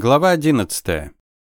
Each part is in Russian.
Глава 11.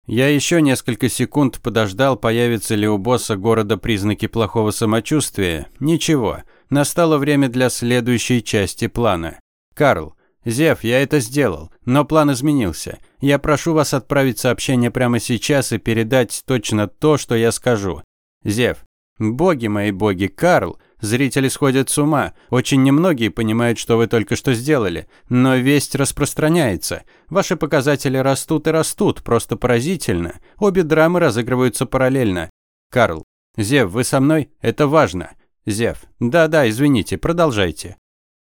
Я еще несколько секунд подождал, появятся ли у босса города признаки плохого самочувствия. Ничего. Настало время для следующей части плана. Карл, Зев, я это сделал, но план изменился. Я прошу вас отправить сообщение прямо сейчас и передать точно то, что я скажу. Зев, боги мои боги, Карл, Зрители сходят с ума. Очень немногие понимают, что вы только что сделали. Но весть распространяется. Ваши показатели растут и растут. Просто поразительно. Обе драмы разыгрываются параллельно. Карл. Зев, вы со мной? Это важно. Зев. Да-да, извините, продолжайте.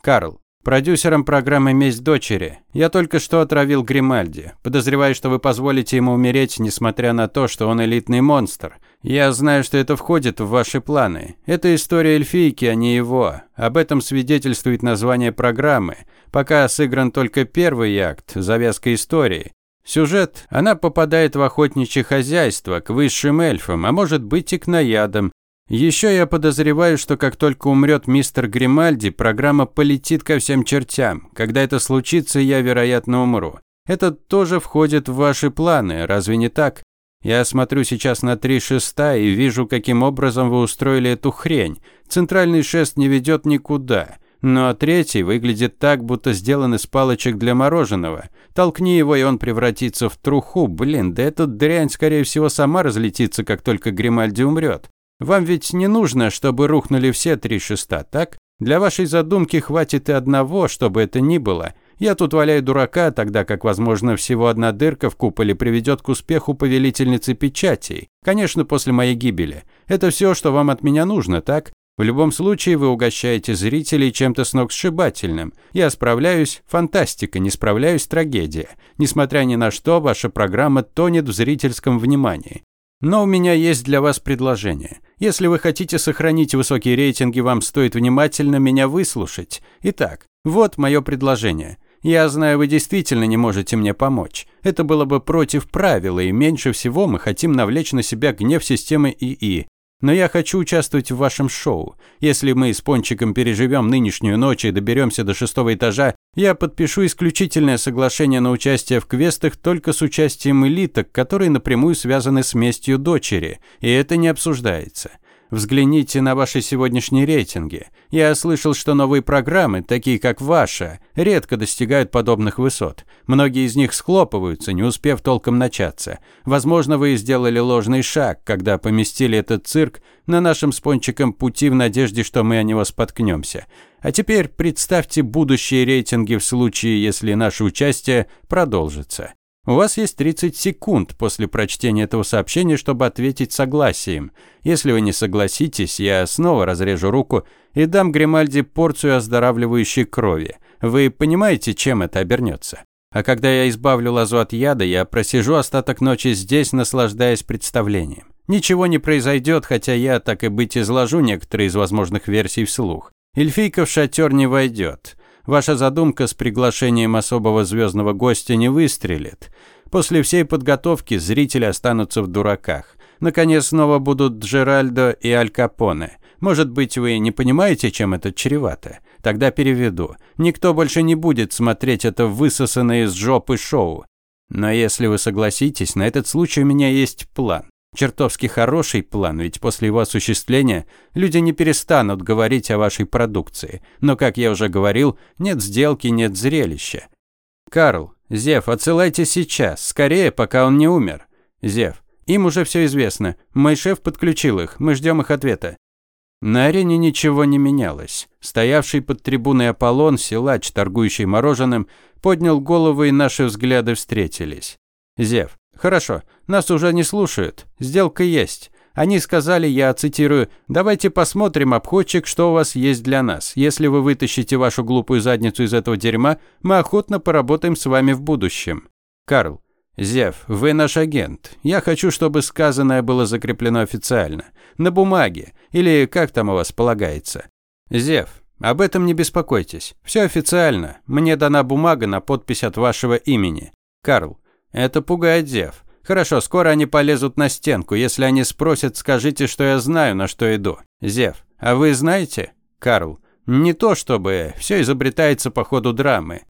Карл. Продюсером программы «Месть дочери». Я только что отравил Гримальди. Подозреваю, что вы позволите ему умереть, несмотря на то, что он элитный монстр. Я знаю, что это входит в ваши планы. Это история эльфийки, а не его. Об этом свидетельствует название программы. Пока сыгран только первый акт, завязка истории. Сюжет. Она попадает в охотничье хозяйство, к высшим эльфам, а может быть и к наядам. Еще я подозреваю, что как только умрет мистер Гримальди, программа полетит ко всем чертям. Когда это случится, я, вероятно, умру. Это тоже входит в ваши планы, разве не так? Я смотрю сейчас на три шеста и вижу, каким образом вы устроили эту хрень. Центральный шест не ведет никуда. Ну а третий выглядит так, будто сделан из палочек для мороженого. Толкни его, и он превратится в труху. Блин, да эта дрянь, скорее всего, сама разлетится, как только Гримальди умрет. Вам ведь не нужно, чтобы рухнули все три шеста, так? Для вашей задумки хватит и одного, чтобы это ни было. Я тут валяю дурака, тогда как, возможно, всего одна дырка в куполе приведет к успеху повелительницы печатей. Конечно, после моей гибели. Это все, что вам от меня нужно, так? В любом случае, вы угощаете зрителей чем-то сногсшибательным. Я справляюсь, фантастика, не справляюсь, трагедия. Несмотря ни на что, ваша программа тонет в зрительском внимании. Но у меня есть для вас предложение. Если вы хотите сохранить высокие рейтинги, вам стоит внимательно меня выслушать. Итак, вот мое предложение. Я знаю, вы действительно не можете мне помочь. Это было бы против правила, и меньше всего мы хотим навлечь на себя гнев системы ИИ. Но я хочу участвовать в вашем шоу. Если мы с Пончиком переживем нынешнюю ночь и доберемся до шестого этажа, я подпишу исключительное соглашение на участие в квестах только с участием элиток, которые напрямую связаны с местью дочери, и это не обсуждается. Взгляните на ваши сегодняшние рейтинги. Я слышал, что новые программы, такие как ваша, редко достигают подобных высот. Многие из них схлопываются, не успев толком начаться. Возможно, вы сделали ложный шаг, когда поместили этот цирк на нашем с Пончиком пути в надежде, что мы о него споткнемся. А теперь представьте будущие рейтинги в случае, если наше участие продолжится. У вас есть 30 секунд после прочтения этого сообщения, чтобы ответить согласием. Если вы не согласитесь, я снова разрежу руку и дам Гримальди порцию оздоравливающей крови. Вы понимаете, чем это обернется? А когда я избавлю лазу от яда, я просижу остаток ночи здесь, наслаждаясь представлением. Ничего не произойдет, хотя я, так и быть, изложу некоторые из возможных версий вслух. Эльфийка в шатер не войдет. Ваша задумка с приглашением особого звездного гостя не выстрелит. После всей подготовки зрители останутся в дураках. Наконец снова будут Джеральдо и Аль Капоне. Может быть, вы не понимаете, чем это чревато? Тогда переведу. Никто больше не будет смотреть это высосанное из жопы шоу. Но если вы согласитесь, на этот случай у меня есть план. Чертовски хороший план, ведь после его осуществления люди не перестанут говорить о вашей продукции. Но, как я уже говорил, нет сделки, нет зрелища. Карл, Зев, отсылайте сейчас, скорее, пока он не умер. Зев, им уже все известно. Мой шеф подключил их, мы ждем их ответа. На арене ничего не менялось. Стоявший под трибуной Аполлон, силач, торгующий мороженым, поднял голову и наши взгляды встретились. Зев, Хорошо, нас уже не слушают. Сделка есть. Они сказали, я цитирую, «Давайте посмотрим, обходчик, что у вас есть для нас. Если вы вытащите вашу глупую задницу из этого дерьма, мы охотно поработаем с вами в будущем». Карл. «Зев, вы наш агент. Я хочу, чтобы сказанное было закреплено официально. На бумаге. Или как там у вас полагается?» «Зев, об этом не беспокойтесь. Все официально. Мне дана бумага на подпись от вашего имени. Карл. Это пугает Зев. Хорошо, скоро они полезут на стенку. Если они спросят, скажите, что я знаю, на что иду. Зев. А вы знаете? Карл. Не то чтобы. Все изобретается по ходу драмы.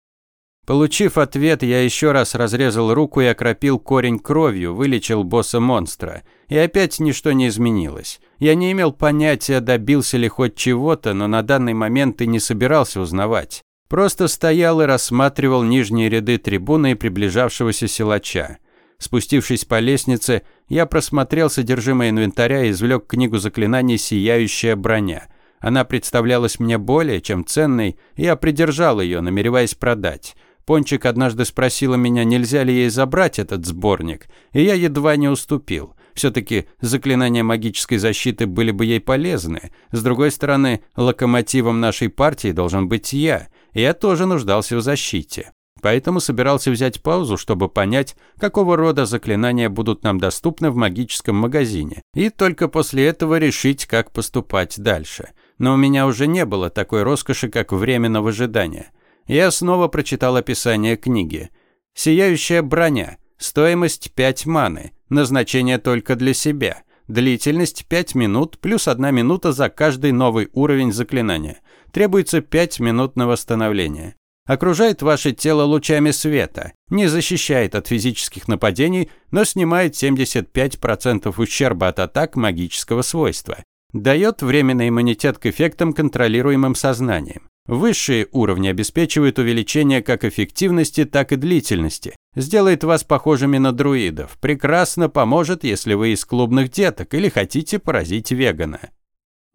Получив ответ, я еще раз разрезал руку и окропил корень кровью, вылечил босса-монстра. И опять ничто не изменилось. Я не имел понятия, добился ли хоть чего-то, но на данный момент и не собирался узнавать. Просто стоял и рассматривал нижние ряды трибуны и приближавшегося силача. Спустившись по лестнице, я просмотрел содержимое инвентаря и извлек книгу заклинаний «Сияющая броня». Она представлялась мне более чем ценной, и я придержал ее, намереваясь продать. Пончик однажды спросила меня, нельзя ли ей забрать этот сборник, и я едва не уступил. Все-таки заклинания магической защиты были бы ей полезны. С другой стороны, локомотивом нашей партии должен быть я. Я тоже нуждался в защите. Поэтому собирался взять паузу, чтобы понять, какого рода заклинания будут нам доступны в магическом магазине, и только после этого решить, как поступать дальше. Но у меня уже не было такой роскоши, как временного ожидания. Я снова прочитал описание книги. «Сияющая броня. Стоимость 5 маны. Назначение только для себя. Длительность 5 минут плюс 1 минута за каждый новый уровень заклинания. Требуется 5 минут на восстановление. Окружает ваше тело лучами света, не защищает от физических нападений, но снимает 75% ущерба от атак магического свойства. Дает временный иммунитет к эффектам, контролируемым сознанием. Высшие уровни обеспечивают увеличение как эффективности, так и длительности. Сделает вас похожими на друидов. Прекрасно поможет, если вы из клубных деток или хотите поразить вегана.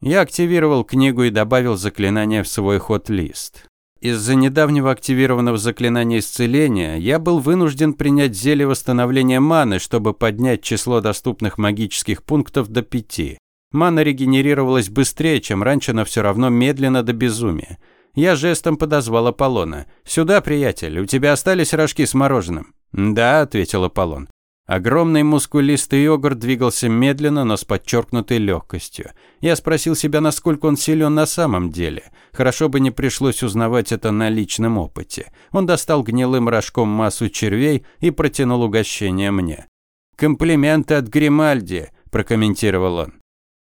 Я активировал книгу и добавил заклинание в свой ход-лист. Из-за недавнего активированного заклинания исцеления я был вынужден принять зелье восстановления маны, чтобы поднять число доступных магических пунктов до пяти. Мана регенерировалась быстрее, чем раньше, но все равно медленно до безумия. Я жестом подозвал Аполлона. «Сюда, приятель, у тебя остались рожки с мороженым?» «Да», – ответил Аполлон. Огромный мускулистый йогурт двигался медленно, но с подчеркнутой легкостью. Я спросил себя, насколько он силен на самом деле. Хорошо бы не пришлось узнавать это на личном опыте. Он достал гнилым рожком массу червей и протянул угощение мне. «Комплименты от Гримальди», – прокомментировал он.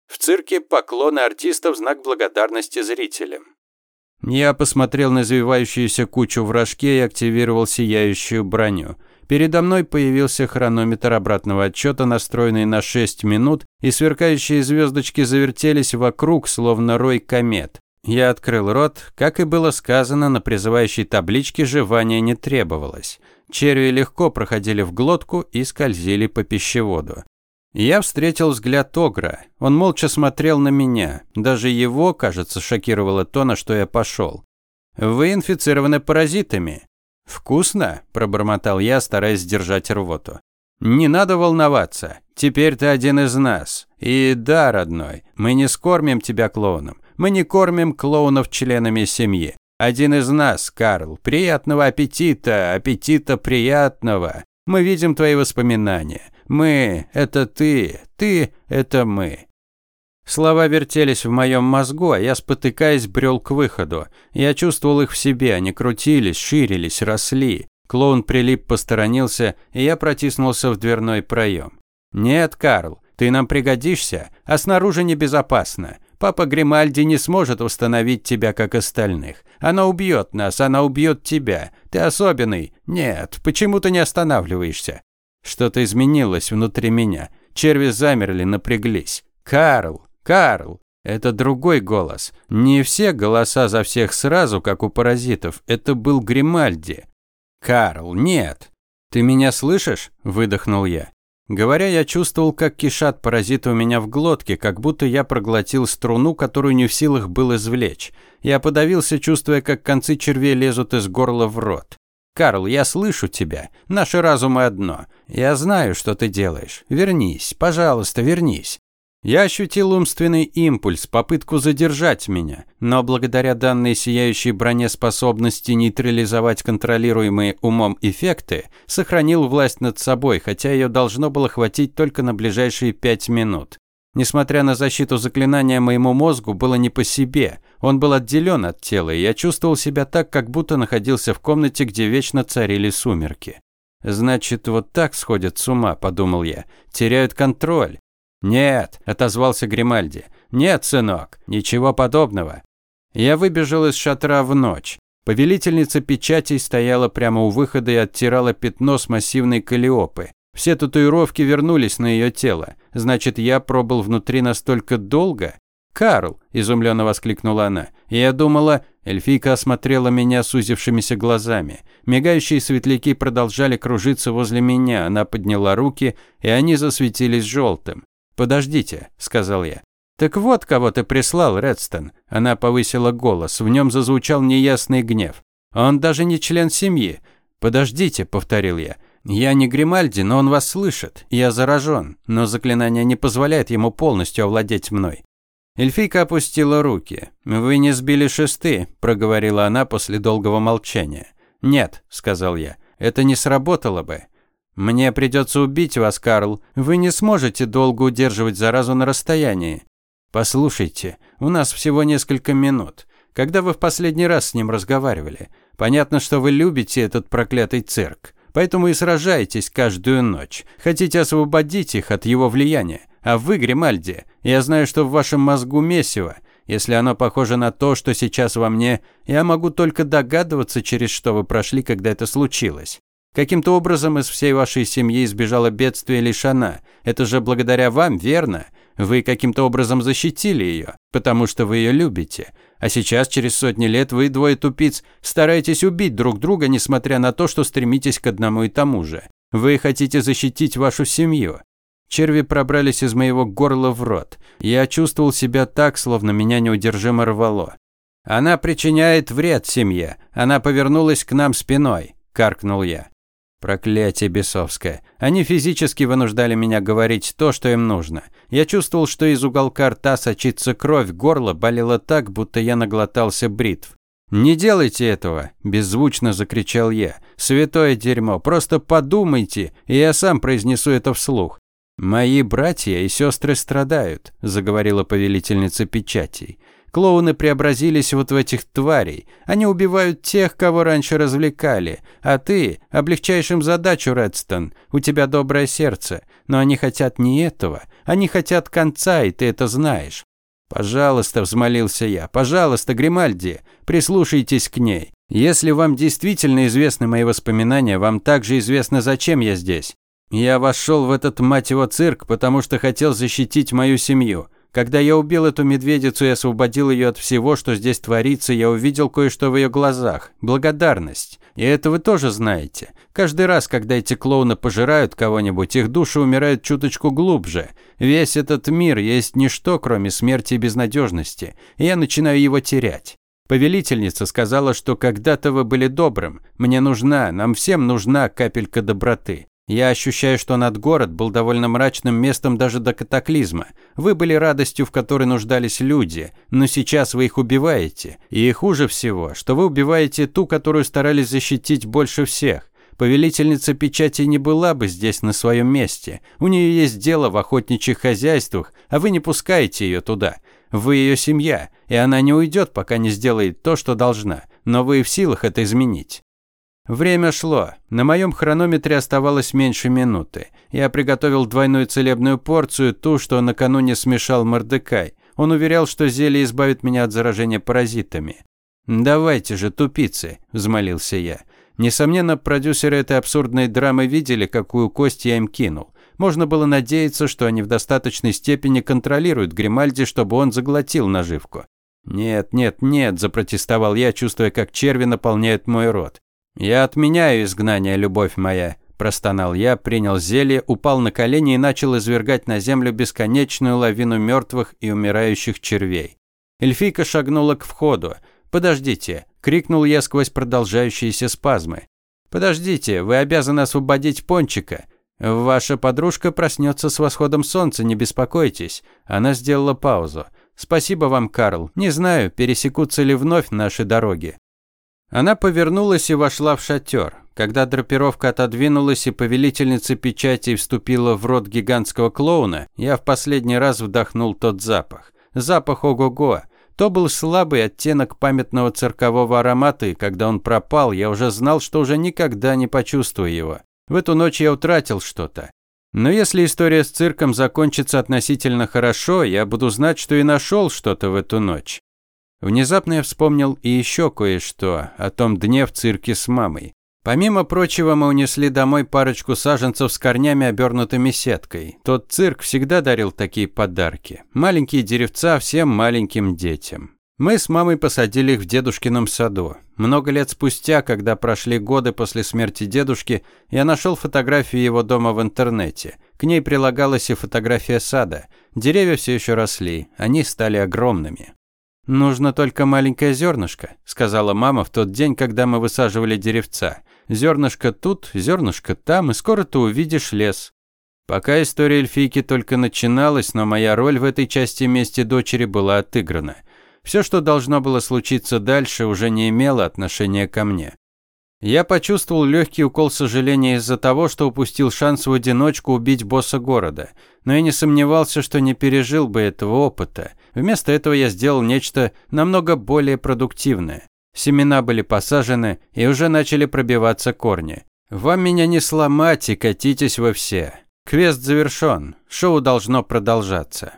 В цирке поклоны артистов – знак благодарности зрителям. Я посмотрел на извивающуюся кучу в рожке и активировал сияющую броню. Передо мной появился хронометр обратного отчета, настроенный на 6 минут, и сверкающие звездочки завертелись вокруг, словно рой комет. Я открыл рот. Как и было сказано, на призывающей табличке жевания не требовалось. Черви легко проходили в глотку и скользили по пищеводу. Я встретил взгляд Огра. Он молча смотрел на меня. Даже его, кажется, шокировало то, на что я пошел. «Вы инфицированы паразитами». «Вкусно?» – пробормотал я, стараясь сдержать рвоту. «Не надо волноваться. Теперь ты один из нас. И да, родной, мы не скормим тебя клоуном. Мы не кормим клоунов членами семьи. Один из нас, Карл. Приятного аппетита, аппетита приятного. Мы видим твои воспоминания. Мы – это ты, ты – это мы. Слова вертелись в моем мозгу, а я, спотыкаясь, брел к выходу. Я чувствовал их в себе, они крутились, ширились, росли. Клоун прилип, посторонился, и я протиснулся в дверной проем. «Нет, Карл, ты нам пригодишься, а снаружи небезопасно. Папа Гримальди не сможет восстановить тебя, как остальных. Она убьет нас, она убьет тебя. Ты особенный. Нет, почему ты не останавливаешься? Что-то изменилось внутри меня. Черви замерли, напряглись. «Карл! Карл!» Это другой голос. Не все голоса за всех сразу, как у паразитов. Это был Гримальди. «Карл, нет!» «Ты меня слышишь?» – выдохнул я. Говоря, я чувствовал, как кишат паразиты у меня в глотке, как будто я проглотил струну, которую не в силах был извлечь. Я подавился, чувствуя, как концы червей лезут из горла в рот. «Карл, я слышу тебя. Наши разумы одно. Я знаю, что ты делаешь. Вернись, пожалуйста, вернись». Я ощутил умственный импульс, попытку задержать меня, но благодаря данной сияющей броне способности нейтрализовать контролируемые умом эффекты, сохранил власть над собой, хотя ее должно было хватить только на ближайшие пять минут. Несмотря на защиту заклинания, моему мозгу было не по себе. Он был отделен от тела, и я чувствовал себя так, как будто находился в комнате, где вечно царили сумерки. «Значит, вот так сходят с ума», – подумал я. «Теряют контроль». «Нет», – отозвался Гримальди. «Нет, сынок, ничего подобного». Я выбежал из шатра в ночь. Повелительница печатей стояла прямо у выхода и оттирала пятно с массивной калиопы. Все татуировки вернулись на ее тело. Значит, я пробыл внутри настолько долго? «Карл!» – изумленно воскликнула она. Я думала, эльфийка осмотрела меня сузившимися глазами. Мигающие светляки продолжали кружиться возле меня. Она подняла руки, и они засветились желтым. «Подождите», – сказал я. «Так вот, кого ты прислал, Редстон». Она повысила голос, в нем зазвучал неясный гнев. «Он даже не член семьи». «Подождите», – повторил я. «Я не Гримальди, но он вас слышит. Я заражен, но заклинание не позволяет ему полностью овладеть мной. Эльфийка опустила руки. «Вы не сбили шесты», – проговорила она после долгого молчания. «Нет», – сказал я, – «это не сработало бы». «Мне придется убить вас, Карл. Вы не сможете долго удерживать заразу на расстоянии». «Послушайте, у нас всего несколько минут. Когда вы в последний раз с ним разговаривали? Понятно, что вы любите этот проклятый цирк. Поэтому и сражаетесь каждую ночь. Хотите освободить их от его влияния. А вы, Гримальди, я знаю, что в вашем мозгу месиво. Если оно похоже на то, что сейчас во мне, я могу только догадываться, через что вы прошли, когда это случилось. Каким-то образом из всей вашей семьи избежало бедствие лишь она. Это же благодаря вам, верно? Вы каким-то образом защитили ее, потому что вы ее любите. А сейчас, через сотни лет, вы, двое тупиц, стараетесь убить друг друга, несмотря на то, что стремитесь к одному и тому же. Вы хотите защитить вашу семью. Черви пробрались из моего горла в рот. Я чувствовал себя так, словно меня неудержимо рвало. «Она причиняет вред семье. Она повернулась к нам спиной», – каркнул я. Проклятие бесовское. Они физически вынуждали меня говорить то, что им нужно. Я чувствовал, что из уголка рта сочится кровь, горло болело так, будто я наглотался бритв. «Не делайте этого!» – беззвучно закричал я. «Святое дерьмо! Просто подумайте, и я сам произнесу это вслух. «Мои братья и сестры страдают», – заговорила повелительница печатей. «Клоуны преобразились вот в этих тварей. Они убивают тех, кого раньше развлекали. А ты облегчаешь им задачу, Редстон. У тебя доброе сердце. Но они хотят не этого. Они хотят конца, и ты это знаешь». «Пожалуйста», – взмолился я, – «пожалуйста, Гримальди, прислушайтесь к ней. Если вам действительно известны мои воспоминания, вам также известно, зачем я здесь. Я вошел в этот, мать его, цирк, потому что хотел защитить мою семью. Когда я убил эту медведицу и освободил ее от всего, что здесь творится, я увидел кое-что в ее глазах. Благодарность. И это вы тоже знаете. Каждый раз, когда эти клоуны пожирают кого-нибудь, их души умирают чуточку глубже. Весь этот мир есть ничто, кроме смерти и безнадежности. И я начинаю его терять. Повелительница сказала, что когда-то вы были добрым. Мне нужна, нам всем нужна капелька доброты. Я ощущаю, что над город был довольно мрачным местом даже до катаклизма. Вы были радостью, в которой нуждались люди, но сейчас вы их убиваете. И хуже всего, что вы убиваете ту, которую старались защитить больше всех. Повелительница печати не была бы здесь на своем месте. У нее есть дело в охотничьих хозяйствах, а вы не пускаете ее туда. Вы ее семья, и она не уйдет, пока не сделает то, что должна. Но вы в силах это изменить. Время шло. На моем хронометре оставалось меньше минуты. Я приготовил двойную целебную порцию, ту, что накануне смешал Мордекай. Он уверял, что зелье избавит меня от заражения паразитами. «Давайте же, тупицы», – взмолился я. Несомненно, продюсеры этой абсурдной драмы видели, какую кость я им кинул. Можно было надеяться, что они в достаточной степени контролируют Гримальди, чтобы он заглотил наживку. «Нет, нет, нет», – запротестовал я, чувствуя, как черви наполняют мой рот. «Я отменяю изгнание, любовь моя», – простонал я, принял зелье, упал на колени и начал извергать на землю бесконечную лавину мертвых и умирающих червей. Эльфийка шагнула к входу. «Подождите!» – крикнул я сквозь продолжающиеся спазмы. «Подождите, вы обязаны освободить Пончика. Ваша подружка проснется с восходом солнца, не беспокойтесь». Она сделала паузу. «Спасибо вам, Карл. Не знаю, пересекутся ли вновь наши дороги. Она повернулась и вошла в шатер. Когда драпировка отодвинулась и повелительница печати вступила в рот гигантского клоуна, я в последний раз вдохнул тот запах. Запах ого-го. То был слабый оттенок памятного циркового аромата, и когда он пропал, я уже знал, что уже никогда не почувствую его. В эту ночь я утратил что-то. Но если история с цирком закончится относительно хорошо, я буду знать, что и нашел что-то в эту ночь. Внезапно я вспомнил и еще кое-что о том дне в цирке с мамой. Помимо прочего, мы унесли домой парочку саженцев с корнями, обернутыми сеткой. Тот цирк всегда дарил такие подарки. Маленькие деревца всем маленьким детям. Мы с мамой посадили их в дедушкином саду. Много лет спустя, когда прошли годы после смерти дедушки, я нашел фотографию его дома в интернете. К ней прилагалась и фотография сада. Деревья все еще росли, они стали огромными. «Нужно только маленькое зернышко», – сказала мама в тот день, когда мы высаживали деревца. «Зернышко тут, зернышко там, и скоро ты увидишь лес». Пока история эльфийки только начиналась, но моя роль в этой части мести дочери была отыграна. Все, что должно было случиться дальше, уже не имело отношения ко мне. Я почувствовал легкий укол сожаления из-за того, что упустил шанс в одиночку убить босса города. Но я не сомневался, что не пережил бы этого опыта. Вместо этого я сделал нечто намного более продуктивное. Семена были посажены и уже начали пробиваться корни. Вам меня не сломать и катитесь вы все. Квест завершен. Шоу должно продолжаться.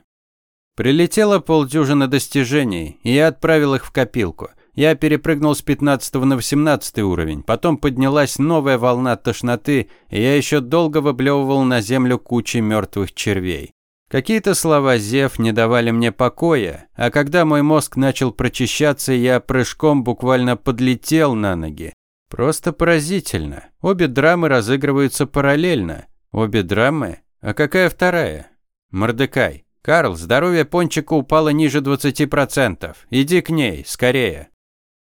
Прилетело полдюжины достижений, и я отправил их в копилку. Я перепрыгнул с 15 на 18 уровень, потом поднялась новая волна тошноты, и я еще долго выблевывал на землю кучи мертвых червей. Какие-то слова Зев не давали мне покоя, а когда мой мозг начал прочищаться, я прыжком буквально подлетел на ноги. Просто поразительно. Обе драмы разыгрываются параллельно. Обе драмы? А какая вторая? Мордекай. «Карл, здоровье Пончика упало ниже 20%. Иди к ней, скорее».